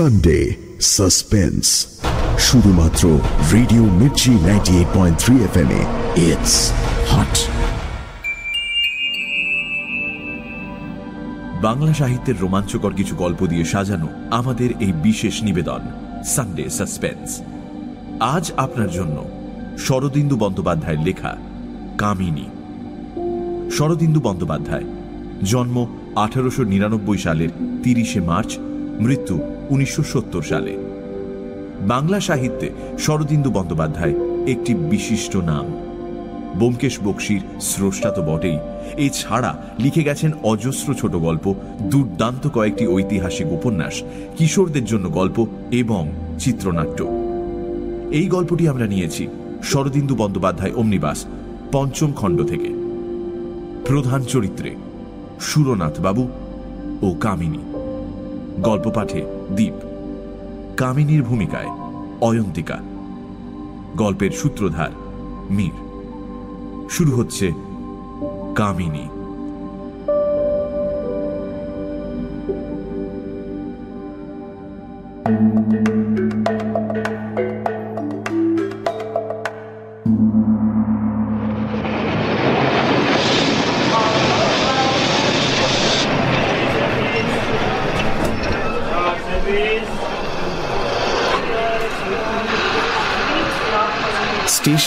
Sunday suspense শুধুমাত্র radio Mirchi ninety eight point three F M it's hot Bangla সাহিত্যের রোমাঞ্চকর কিছু গল্প দিয়ে সাজানো আমাদের এই বিশেষ নিবেদন সানডে সাসপেন্স আজ আপনার জন্য শরদিন্দু বন্দ্যোপাধ্যায়ের লেখা, কামিনী। শরদিন্দু বন্দ্যোপাধ্যায়, জন্ম আঠারোশো নিরানব্বই সালের তিরিশে মার্চ, মৃত্যু উনিশশো সত্তর সালে। বাংলা সাহিত্যে শরদিন্দু বন্দ্যোপাধ্যায় একটি বিশিষ্ট নাম। ব্যোমকেশ বক্সির স্রষ্টা তো বটেই। এছাড়া লিখে গেছেন অজস্র ছোট গল্প, দুর্দান্ত কয়েকটি ঐতিহাসিক উপন্যাস, কিশোরদের জন্য গল্প এবং চিত্রনাট্য। এই গল্পটি আমরা নিয়েছি শরদিন্দু বন্দ্যোপাধ্যায় অমনিবাস, পঞ্চম খণ্ড থেকে। প্রধান চরিত্রে সুরনাথ বাবু ও কামিনী। গল্প পাঠে দ্বীপ কামিনীর ভূমিকায় অয়ন্তিকা। গল্পের সূত্রধার মীর। শুরু হচ্ছে কামিনী।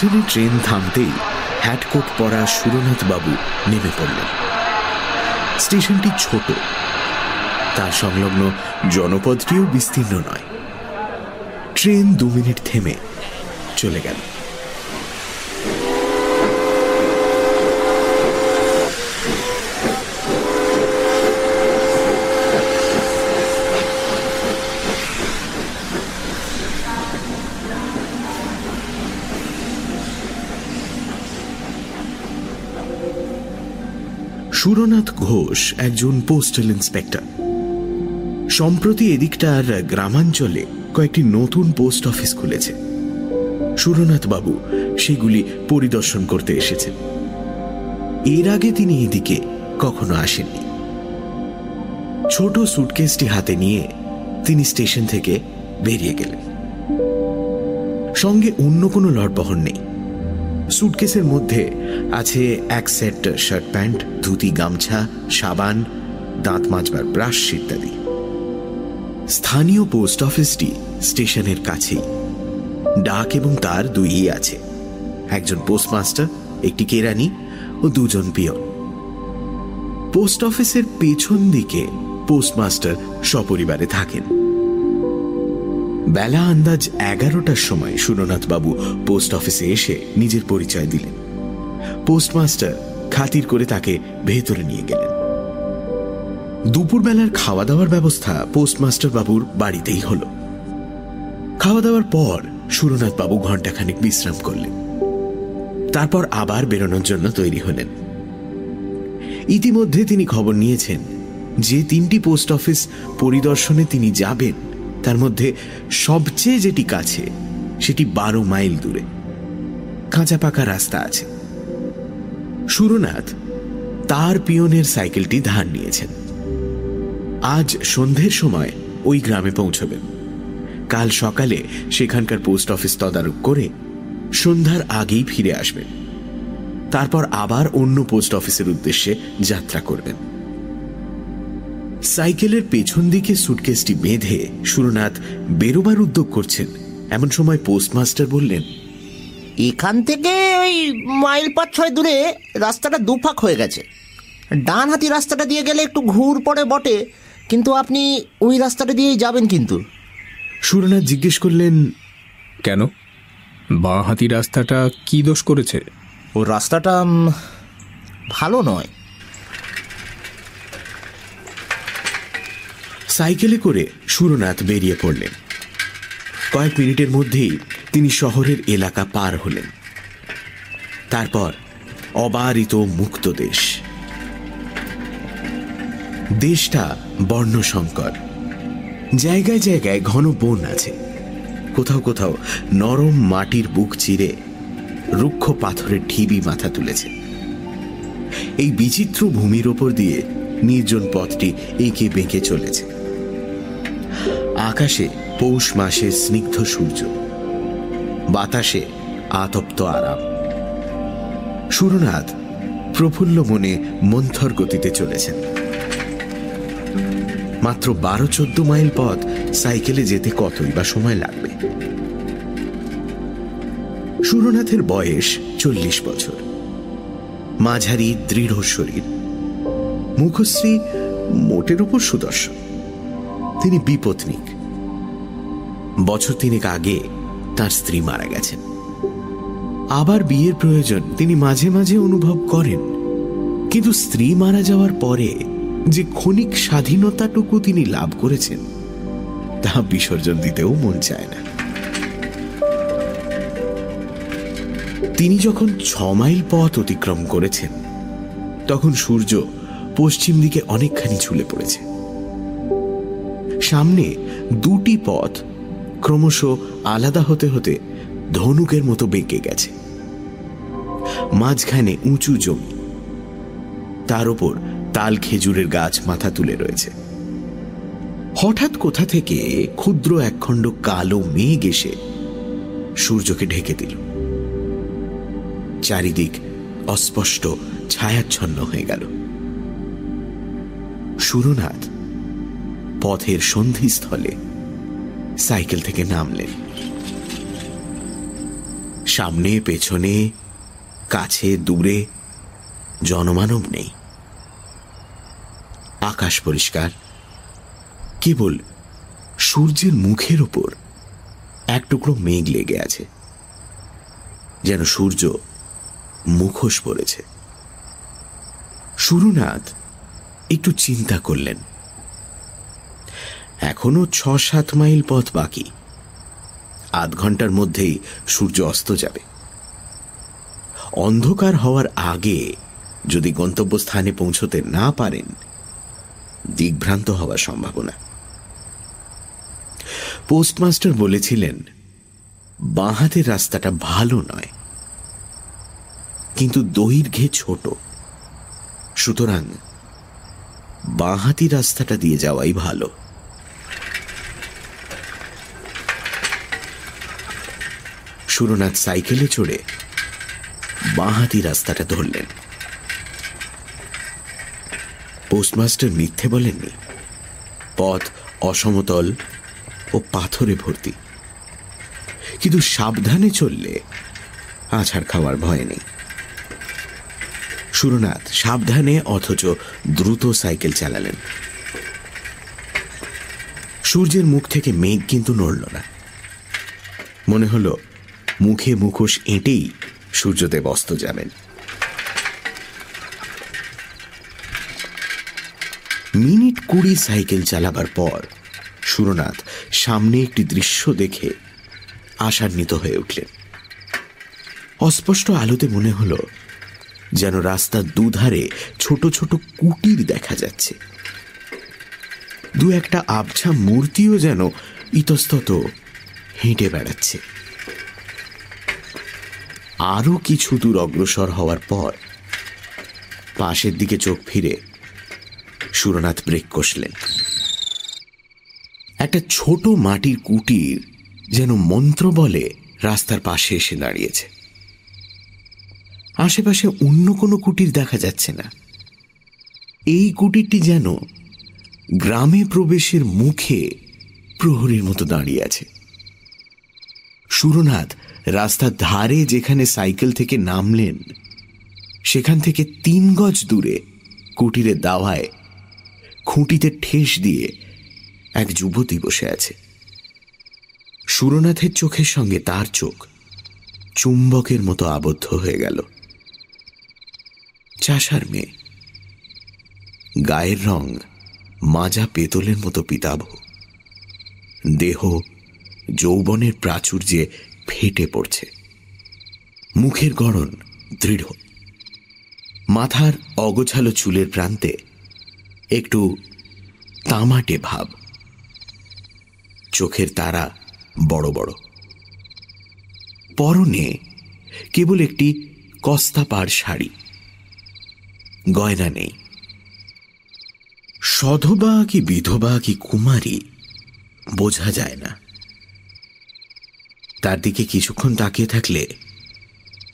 স্টেশনে ট্রেন থামতেই হ্যাটকোট পরা সুরনাথ বাবু নেমে পড়লেন। স্টেশনটি ছোট। তার সংলগ্ন জনপদটিও বিস্তীর্ণ নয়। ট্রেন দু মিনিট থেমে চলে গেল। সুরনাথ ঘোষ একজন পোস্টাল ইন্সপেক্টর সম্প্রতি এদিকটার গ্রামাঞ্চলে কয়েকটি নতুন পোস্ট অফিস খুলেছে। সুরনাথ বাবু সেগুলি পরিদর্শন করতে এসেছেন। এর আগে তিনি এদিকে কখনো আসেননি। ছোট সুটকেসটি হাতে নিয়ে তিনি স্টেশন থেকে বেরিয়ে গেলেন। সঙ্গে অন্য কোনো লটবহর নেই। সুটকেসের মধ্যে আছে এক সেট শার্ট প্যান্ট, ধুতি, গামছা, সাবান, দাঁত মাজবার ব্রাশ ইত্যাদি। স্থানীয় পোস্ট অফিসটি স্টেশনের কাছেই। ডাক এবং তার দুইই আছে। একজন পোস্টমাস্টার, একটি কেরানি ও দুজন পিয়ন। পোস্ট অফিসের পেছন দিকে পোস্টমাস্টার সপরিবারে থাকেন। বেলা আন্দাজ এগারোটার সময় সুরনাথ বাবু পোস্ট অফিসে এসে নিজের পরিচয় দিলেন। পোস্টমাস্টার খাতির করে তাকে ভেতরে নিয়ে গেলেন। দুপুরবেলার খাওয়া দাওয়ার ব্যবস্থা পোস্টমাস্টার বাবুর বাড়িতেই হল। খাওয়া দাওয়ার পর সুরনাথ বাবু ঘণ্টাখানিক বিশ্রাম করলেন। তারপর আবার বেরোনোর জন্য তৈরি হলেন। ইতিমধ্যে তিনি খবর নিয়েছেন যে তিনটি পোস্ট অফিস পরিদর্শনে তিনি যাবেন তার মধ্যে সবচেয়ে যেটি কাছে, সেটি বারো মাইল দূরে। কাঁচা পাকা রাস্তা আছে। সুরনাথ তার পিয়নের সাইকেলটি ধার নিয়েছেন। আজ সন্ধ্যের সময় ওই গ্রামে পৌঁছবেন। কাল সকালে সেখানকার পোস্ট অফিস তদারক করে সন্ধ্যার আগেই ফিরে আসবেন। তারপর আবার অন্য পোস্ট অফিসের উদ্দেশ্যে যাত্রা করবেন। সাইকেলের পেছন দিকে সুটকেসটি বেঁধে সুরনাথ বেরোবার উদ্যোগ করছেন। এমন সময় পোস্টমাস্টার বললেন এখান থেকে ওই মাইল পাঁচ ছয় দূরে রাস্তাটা দুফাক হয়ে গেছে। ডান হাতি রাস্তাটা দিয়ে গেলে একটু ঘুর পড়ে বটে কিন্তু আপনি ওই রাস্তাটা দিয়েই যাবেন কিন্তু। সুরনাথ জিজ্ঞেস করলেন কেন? বাঁ হাতি রাস্তাটা কি দোষ করেছে? ও রাস্তাটা ভালো নয়। সাইকেলে করে সুরনাথ বেরিয়ে পড়লেন। কয়েক মিনিটের মধ্যেই তিনি শহরের এলাকা পার হলেন। তারপর অবারিত মুক্ত দেশ। দেশটা বর্ণসংকর। জায়গায় জায়গায় ঘন বন আছে। কোথাও কোথাও নরম মাটির বুক চিরে রুক্ষ পাথরের ঢিবি মাথা তুলেছে। এই বিচিত্র ভূমির ওপর দিয়ে নির্জন পথটি এঁকে বেঁকে চলেছে। আকাশে পৌষ মাসে স্নিগ্ধ সূর্য, বাতাসে আতপ্ত আরাম। সুরনাথ প্রফুল্ল মনে মন্থর গতিতে চলেছেন। মাত্র বারো চোদ্দ মাইল পথ সাইকেলে যেতে কতই বা সময় লাগবে? সুরনাথের বয়স চল্লিশ বছর। মাঝারি দৃঢ় শরীর। মুখশ্রী মোটের উপর সুদর্শন। তিনি বিপত্নিক। বছর তিনেক আগে তার স্ত্রী মারা গেছেন। আবার বিয়ের প্রয়োজন তিনি মাঝে মাঝে অনুভব করেন। কিন্তু স্ত্রী মারা যাওয়ার পরে যে ক্ষণিক স্বাধীনতাটুকু তিনি লাভ করেছেন, তা বিসর্জন দিতেও মন চায় না। তিনি যখন ছ মাইল পথ অতিক্রম করেছেন, তখন সূর্য পশ্চিম দিকে অনেকখানি ঝুলে পড়েছে। সামনে দুটি পথ ক্রমশ আলাদা হতে হতে ধনুকের মতো বেঁকে গেছে। মাঝখানে উঁচু জমি। তার উপর তাল খেজুরের গাছ মাথা তুলে রয়েছে। হঠাৎ কোথা থেকে ক্ষুদ্র একখণ্ড কালো মেঘ এসে সূর্যকে ঢেকে দিল। চারিদিক অস্পষ্ট, ছায়াচ্ছন্ন হয়ে গেল। সুরনাথ পথের সন্ধিস্থলে সাইকেল থেকে নামলেন। সামনে, পেছনে, কাছে, দূরে জনমানব নেই। আকাশ পরিষ্কার। কেবল সূর্যের মুখের ওপর এক টুকরো মেঘ লেগে আছে, যেন সূর্য মুখোশ পড়েছে সুরনাথ একটু চিন্তা করলেন। এখনও ছ সাত মাইল পথ বাকি। আধ ঘণ্টার মধ্যেই সূর্য অস্ত যাবে। অন্ধকার হওয়ার আগে যদি গন্তব্যস্থানে পৌঁছতে না পারেন, দিগ্ভ্রান্ত হওয়ার সম্ভাবনা। পোস্টমাস্টার বলেছিলেন, বাঁহাতের রাস্তাটা ভালো নয়, কিন্তু দৈর্ঘ্যে ছোট। সুতরাং বাঁহাতি রাস্তাটা দিয়ে যাওয়াই ভালো। সুরনাথ সাইকেলে চড়ে বাঁহাতি রাস্তাটা ধরলেন। পোস্টমাস্টার মিথ্যে বলেননি। পথ অসমতল ও পাথরে ভর্তি। কিন্তু সাবধানে চললে আছাড় খাওয়ার ভয় নেই। সুরনাথ সাবধানে অথচ দ্রুত সাইকেল চালালেন। সূর্যের মুখ থেকে মেঘ কিন্তু নড়ল না। মনে হলো মুখে মুখোশ এঁটেই সূর্যদেব অস্ত যাবেন। মিনিট কুড়ি সাইকেল চালাবার পর সুরনাথ সামনে একটি দৃশ্য দেখে আশান্বিত হয়ে উঠলেন। অস্পষ্ট আলোতে মনে হলো যেন রাস্তার দুধারে ছোট ছোট কুটির দেখা যাচ্ছে। দু একটা আবছা মূর্তিও যেন ইতস্তত হেঁটে বেড়াচ্ছে। আরও কিছু দূর অগ্রসর হওয়ার পর পাশের দিকে চোখ ফিরে সুরনাথ ব্রেক কষলেন। একটা ছোট মাটির কুটির যেন মন্ত্র বলে রাস্তার পাশে এসে দাঁড়িয়েছে। আশেপাশে অন্য কোনো কুটির দেখা যাচ্ছে না। এই কুটিরটি যেন গ্রামে প্রবেশের মুখে প্রহরীর মতো দাঁড়িয়ে আছে। সুরনাথ রাস্তার ধারে যেখানে সাইকেল থেকে নামলেন, সেখান থেকে তিন গজ দূরে কুটিরের দাওয়ায় খুঁটিতে ঠেস দিয়ে এক যুবতী বসে আছে। সুরনাথের চোখের সঙ্গে তার চোখ চুম্বকের মতো আবদ্ধ হয়ে গেল। চাষার মেয়ে। গায়ের রং মাজা পেতলের মতো পিতাভ। দেহ যৌবনের প্রাচুর্যে ফেটে পড়ছে। মুখের গড়ন দৃঢ়। মাথার অগোছালো চুলের প্রান্তে একটু তামাটে ভাব। চোখের তারা বড় বড়। পরনে কেবল একটি কস্তাপাড় শাড়ি। গয়না নেই। সধবা কি বিধবা কি কুমারী বোঝা যায় না। তার দিকে কিছুক্ষণ তাকিয়ে থাকলে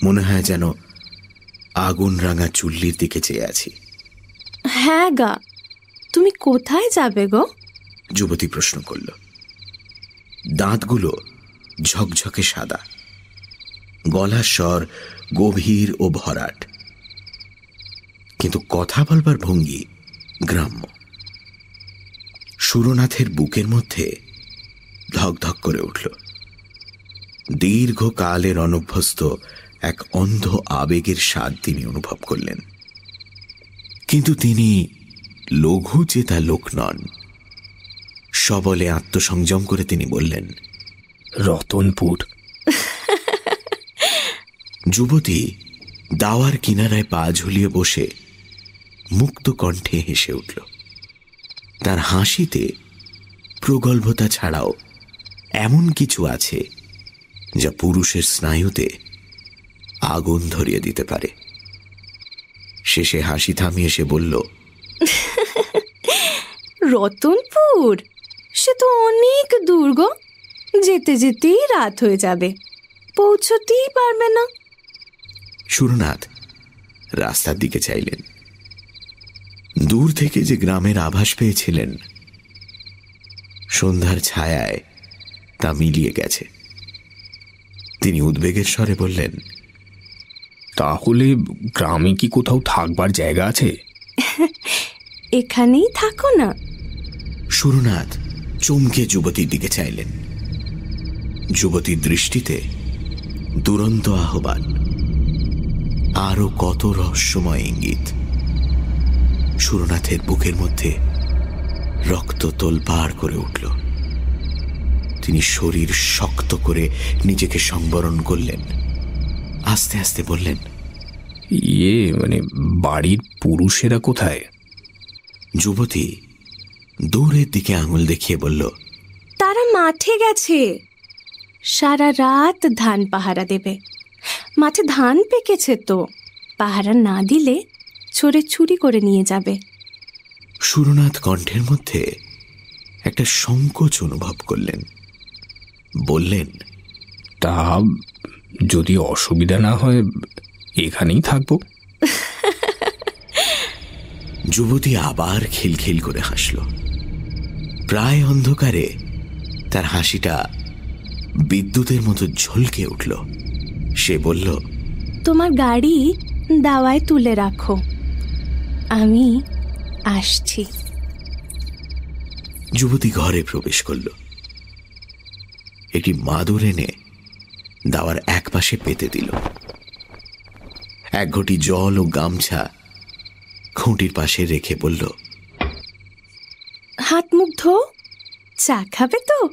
মনে হয় যেন আগুন রাঙা চুল্লির দিকে চেয়ে আছি। হ্যাঁ গা তুমি কোথায় যাবে গো? যুবতী প্রশ্ন করল। দাঁতগুলো ঝকঝকে সাদা। গলার স্বর গভীর ও ভরাট। কিন্তু কথা বলবার ভঙ্গি গ্রাম্য। সুরনাথের বুকের মধ্যে ধকধক করে উঠল। দীর্ঘকালের অনভ্যস্ত এক অন্ধ আবেগের স্বাদ তিনি অনুভব করলেন। কিন্তু তিনি লঘু চেতা লোক নন। সবলে আত্মসংযম করে তিনি বললেন রতনপুর। যুবতী দাওয়ার কিনারায় পা ঝুলিয়ে বসে মুক্ত কণ্ঠে হেসে উঠল। তার হাসিতে প্রগল্ভতা ছাড়াও এমন কিছু আছে যা পুরুষের স্নায়ুতে আগুন ধরিয়ে দিতে পারে। শেষে হাসি থামিয়ে সে বলল রতনপুর সে তো অনেক দূর গো। যেতে যেতেই রাত হয়ে যাবে। পৌঁছতেই পারবে না। সুরনাথ রাস্তার দিকে চাইলেন। দূর থেকে যে গ্রামের আভাস পেয়েছিলেন সন্ধ্যার ছায়ায় তা মিলিয়ে গেছে। তিনি উদ্বেগের স্বরে বললেন তাহলে গ্রামে কি কোথাও থাকবার জায়গা আছে? এখানেই থাকো না। সুরনাথ চমকে যুবতীর দিকে চাইলেন। যুবতীর দৃষ্টিতে দুরন্ত আহ্বান আরও কত রহস্যময় ইঙ্গিত। সুরনাথের বুকের মধ্যে রক্ত তোলপাড় করে উঠল। তিনি শরীর শক্ত করে নিজেকে সংবরণ করলেন। আস্তে আস্তে বললেন ইয়ে মানে বাড়ির পুরুষেরা কোথায়? যুবতী দূরের দিকে আঙুল দেখিয়ে বলল তারা মাঠে গেছে। সারা রাত ধান পাহারা দেবে। মাঠে ধান পেকেছে তো। পাহারা না দিলে চোরে চুরি করে নিয়ে যাবে। সুরনাথ কণ্ঠের মধ্যে একটা সংকোচ অনুভব করলেন। বললেন তা যদি অসুবিধা না হয় এখানেই থাকব। যুবতী আবার খিলখিল করে হাসল। প্রায় অন্ধকারে তার হাসিটা বিদ্যুতের মতো ঝলকে উঠল। সে বলল তোমার গাড়ি দাওয়ায় তুলে রাখো। আমি আসছি। যুবতী ঘরে প্রবেশ করল। একটি মাদুর এনে দাওয়ার এক পাশে পেতে দিল। এক ঘটি জল ও গামছা খুঁটির পাশে রেখে বলল হাত মুখ ধো চা খাবে তো?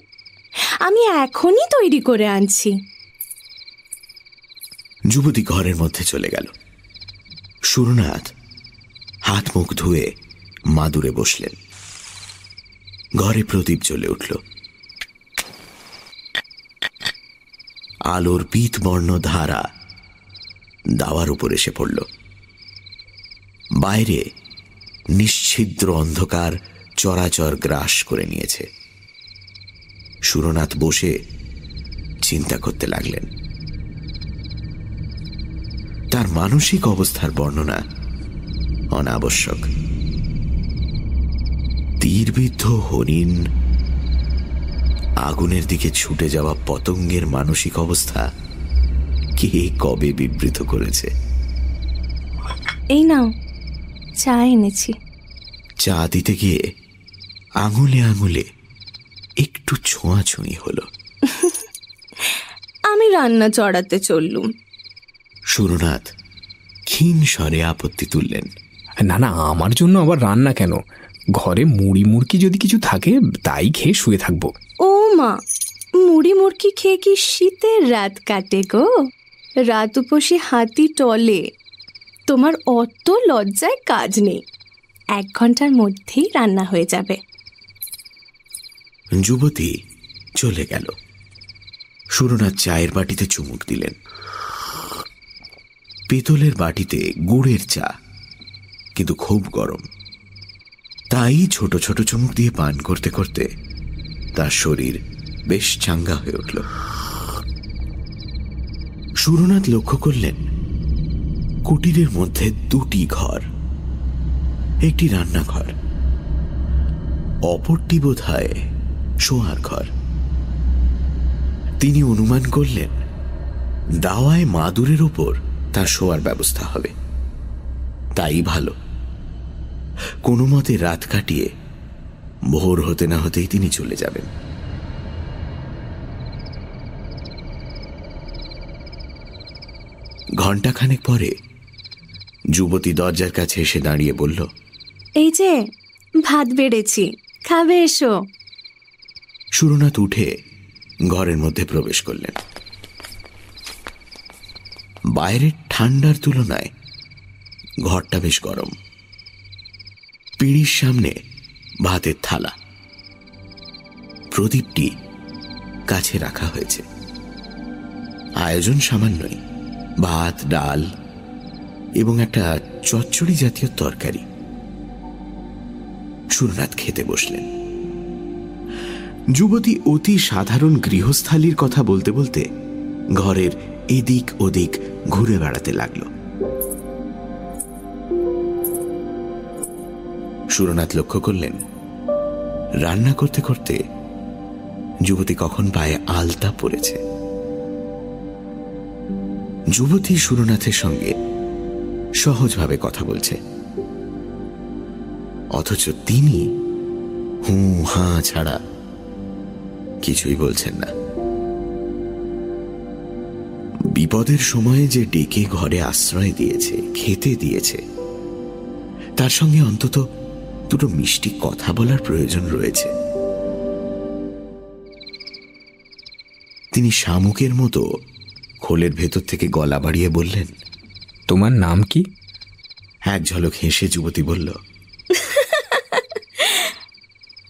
আমি এখনই তৈরি করে আনছি। যুবতী ঘরের মধ্যে চলে গেল। সুরনাথ হাত মুখ ধুয়ে মাদুরে বসলেন। ঘরে প্রদীপ জ্বলে উঠল। আলোর বর্ণ ধারা দাওয়ার উপর এসে পড়ল। বাইরে নিশ্ছিদ্র অন্ধকার চরাচর গ্রাস করে নিয়েছে। সুরনাথ বসে চিন্তা করতে লাগলেন। তার মানসিক অবস্থার বর্ণনা অনাবশ্যক। তীরবিদ্ধ হরিণ আগুনের দিকে ছুটে যাওয়া পতঙ্গের মানসিক অবস্থা কে কবে বিবৃত করেছে? এই নাও চা এনেছি। চা দিতে গিয়ে আঙুলে আঙুলে একটু ছোঁয়াছুঁই হলো। আমি রান্না চড়াতে চললুম। সুরনাথ ক্ষীণ স্বরে আপত্তি তুললেন। না না আমার জন্য আবার রান্না কেন? ঘরে মুড়ি মুড়কি যদি কিছু থাকে তাই খেয়ে শুয়ে থাকব। ও মা, মুড়ি মুড়কি খেয়ে কি শীতের রাত কাটে গো? রাত উপসে হাতি টলে, তোমার অত লজ্জায় কাজ নেই। এক ঘণ্টার মধ্যেই রান্না হয়ে যাবে। যুবতী চলে গেল। সুরনাথ চায়ের বাটিতে চুমুক দিলেন। পেতলের বাটিতে গুড়ের চা, কিন্তু খুব গরম। তাই ছোট ছোট চুমুক দিয়ে পান করতে করতে তার শরীর বেশ চাঙ্গা হয়ে উঠল। সুরনাথ লক্ষ্য করলেন, কুটিরের মধ্যে দুটি ঘর, একটি রান্নাঘর অপরটি বোধ হয় শোয়ার ঘর। তিনি অনুমান করলেন, দাওয়ায় মাদুরের ওপর তার শোয়ার ব্যবস্থা হবে। তাই ভালো। কোনো মতে রাত কাটিয়ে ভোর হতে না হতেই তিনি চলে যাবেন। ঘণ্টাখানেক পরে যুবতী দরজার কাছে এসে দাঁড়িয়ে বলল এই যে ভাত বেড়েছি খাবে এসো। সুরনাথ উঠে ঘরের মধ্যে প্রবেশ করলেন। বাইরের ঠান্ডার তুলনায় ঘরটা বেশ গরম। পিঁড়ির সামনে ভাতের থালা। প্রদীপটি কাছে রাখা হয়েছে। আয়োজন সামান্যই। ভাত, ডাল এবং একটা চচ্চড়ি জাতীয় তরকারি। সুরনাথ খেতে বসলেন। যুবতী অতি সাধারণ গৃহস্থালির কথা বলতে বলতে ঘরের এদিক ওদিক ঘুরে বেড়াতে লাগল। সুরনাথ লক্ষ্য করলেন। রান্না করতে করতে যুবতী কখন পায়ে আলতা পড়েছে। যুবতী সুরনাথের সঙ্গে সহজভাবে কথা বলছে। অথচ তিনি হু হা ছাড়া কিছুই বলছেন না। বিপদের সময়ে যে ডেকে ঘরে আশ্রয় দিয়েছে, খেতে দিয়েছে, তার সঙ্গে অন্তত দুটো মিষ্টি কথা বলার প্রয়োজন রয়েছে। তিনি শামুকের মতো খোলের ভেতর থেকে গলা বাড়িয়ে বললেন তোমার নাম কি? এক ঝলক হেসে যুবতী বলল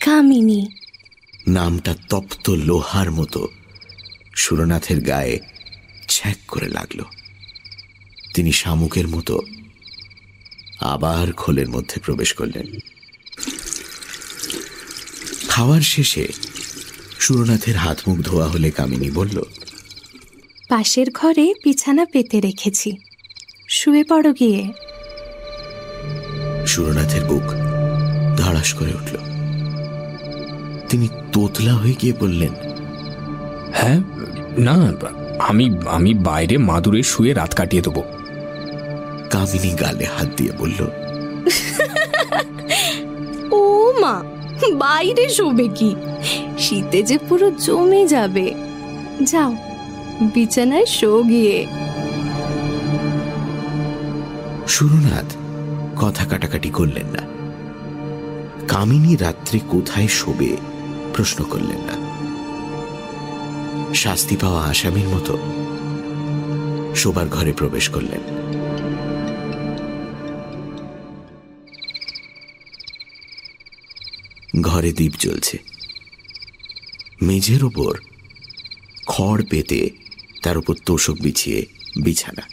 কামিনী। নামটা তপ্ত লোহার মতো সুরনাথের গায়ে ছ্যাক করে লাগল। তিনি শামুকের মতো আবার খোলের মধ্যে প্রবেশ করলেন। খাওয়ার শেষে সুরনাথের হাত মুখ ধোয়া হলে কামিনী বলল পাশের ঘরে বিছানা পেতে রেখেছি। শুয়ে পড়ো গিয়ে। সুরনাথের বুক ধড়াস করে উঠল। তিনি তোতলা হয়ে গিয়ে বললেন হ্যাঁ না আমি আমি বাইরে মাদুরে শুয়ে রাত কাটিয়ে দেবো। কামিনী গালে হাত দিয়ে বলল বাইরে শোবে কি? শীতে যে পুরো জমে যাবে। যাও, বিছানায় শো গিয়ে। সুরনাথ কথা কাটাকাটি করলেন না। কামিনী রাত্রে কোথায় শোবে প্রশ্ন করলেন না। শাস্তি পাওয়া আসামির মতো শোবার ঘরে প্রবেশ করলেন। ঘরে দ্বীপ জ্বলছে। মেঝের ওপর খড় পেতে তার উপর তোষক বিছিয়ে বিছানা।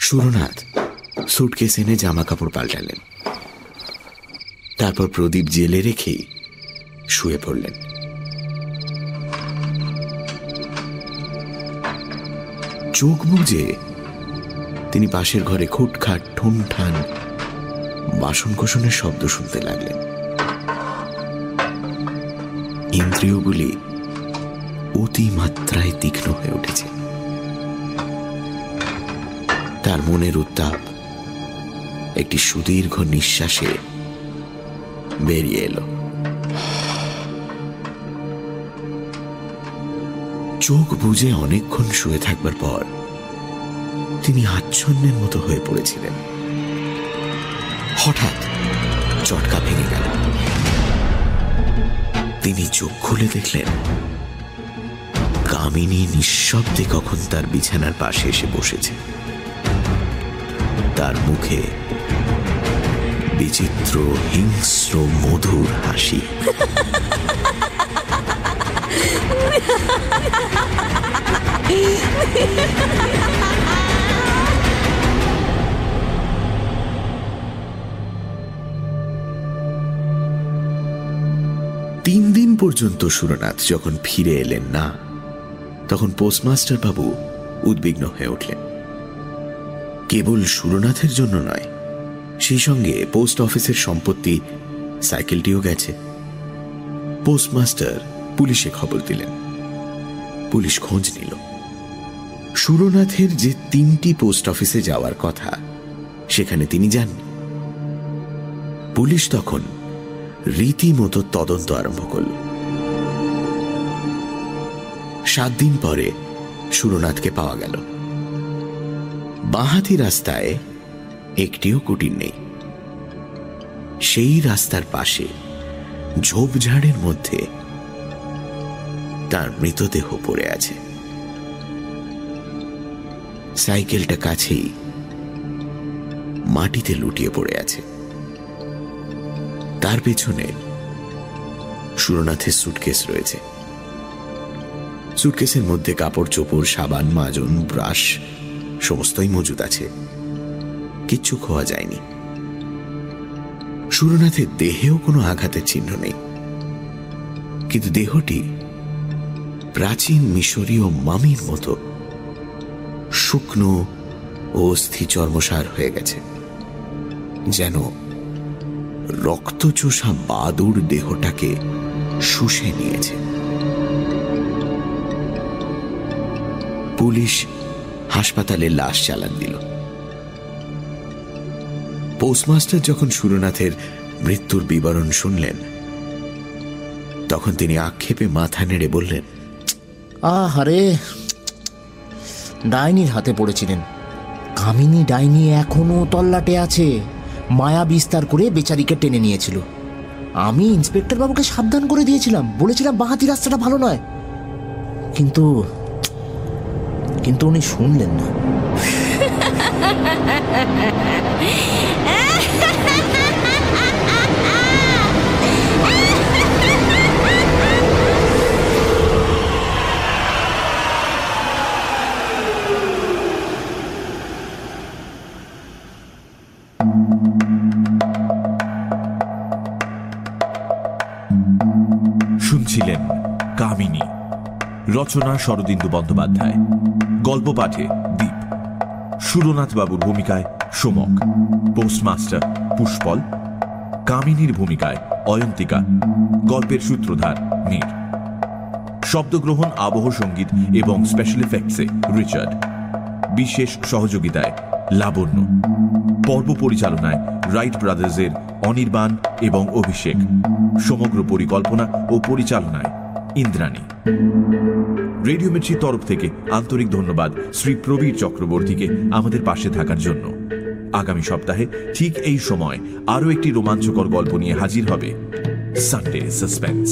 সুরনাথ সুটকেস এনে জামা কাপড় পাল্টালেন। তারপর প্রদীপ জেলে রেখেই শুয়ে পড়লেন। চোখ বুঝে তিনি পাশের ঘরে খুটখাট, ঠুনঠান বাসন কোষণের শব্দ শুনতে লাগলেন। ইন্দ্রিয়গুলি অতিমাত্রায় তীক্ষ্ণ হয়ে উঠেছে। তার মনের উত্তাপ একটি সুদীর্ঘ নিঃশ্বাসে বেরিয়ে এলো। চোখ বুঝে অনেকক্ষণ শুয়ে থাকবার পর তিনি আচ্ছন্নের মতো হয়ে পড়েছিলেন। হঠাৎ চটকা ভেঙে গেল। তিনি চোখ খুলে দেখলেন, কামিনী নিঃশব্দে কখন তার বিছানার পাশে এসে বসেছে। তার মুখে বিচিত্র, হিংস্র, মধুর হাসি। পর্যন্ত সুরনাথ যখন ফিরে এলেন না, তখন পোস্টমাস্টার বাবু উদ্বিগ্ন হয়ে উঠলেন। কেবল সুরনাথের জন্য নয়, সেই সঙ্গে পোস্ট অফিসের সম্পত্তি, সাইকেলটিও গেছে। পোস্টমাস্টার পুলিশে খবর দিলেন। পুলিশ খোঁজ নিল। সুরনাথের যে তিনটি পোস্ট অফিসে যাওয়ার কথা, সেখানে তিনি যাননি পুলিশ তখন রীতিমতো তদন্ত আরম্ভ করল। সাত দিন পরে সুরনাথকে পাওয়া গেল। বাঁহাতি রাস্তায় একটিও কুটির নেই। সেই রাস্তার পাশে ঝোপঝাড়ের মধ্যে তার মৃতদেহ পড়ে আছে। সাইকেলটা কাছেই মাটিতে লুটিয়ে পড়ে আছে। তার পেছনে সুরনাথের সুটকেস রয়েছে। সুটকেসের মধ্যে কাপড়, চোপড়, সাবান, মাজন, ব্রাশ সমস্তই মজুদ আছে। কিচ্ছু খোয়া যায়নি। সুরনাথের দেহেও কোনো আঘাতের চিহ্ন নেই। কিন্তু দেহটি প্রাচীন মিশরীয় মামির মতো শুকনো ও অস্থি চর্মসার হয়ে গেছে, যেন রক্তচোষা বাদুর দেহটাকে শুষে নিয়েছে। পুলিশ হাসপাতালে লাশ চালান দিল। পোস্টমাস্টার যখন সুরনাথের মৃত্যুর বিবরণ শুনলেন, তখন তিনি আক্ষেপে মাথা নেড়ে বললেন, আহারে, ডাইনির হাতে পড়েছিলেন। কামিনী ডাইনি এখনও তল্লাটে আছে, মায়া বিস্তার করে বেচারিকে টেনে নিয়েছিল। আমি ইন্সপেক্টর বাবুকে সাবধান করে দিয়েছিলাম, বলেছিলাম বাহাতি রাস্তাটা ভালো নয়। কিন্তু কিন্তু উনি শুনলেন না। শুনছিলেন রচনা শরদিন্দু বন্দ্যোপাধ্যায়। গল্প পাঠে দীপ। সুরনাথ বাবুর ভূমিকায় সোমক। পোস্টমাস্টার পুষ্পল। কামিনীর ভূমিকায় অয়ন্তিকা। গল্পের সূত্রধার মীর। শব্দগ্রহণ, আবহ সংগীত এবং স্পেশাল এফেক্টসে রিচার্ড। বিশেষ সহযোগিতায় লাবণ্য। পর্ব পরিচালনায় রাইট ব্রাদার্সের অনির্বাণ এবং অভিষেক। সমগ্র পরিকল্পনা ও পরিচালনায় ইন্দ্রাণী। রেডিও মির্চির তরফ থেকে আন্তরিক ধন্যবাদ শ্রী প্রবীর চক্রবর্তীকে আমাদের পাশে থাকার জন্য। আগামী সপ্তাহে ঠিক এই সময় আরও একটি রোমাঞ্চকর গল্প নিয়ে হাজির হবে সানডে সাসপেন্স।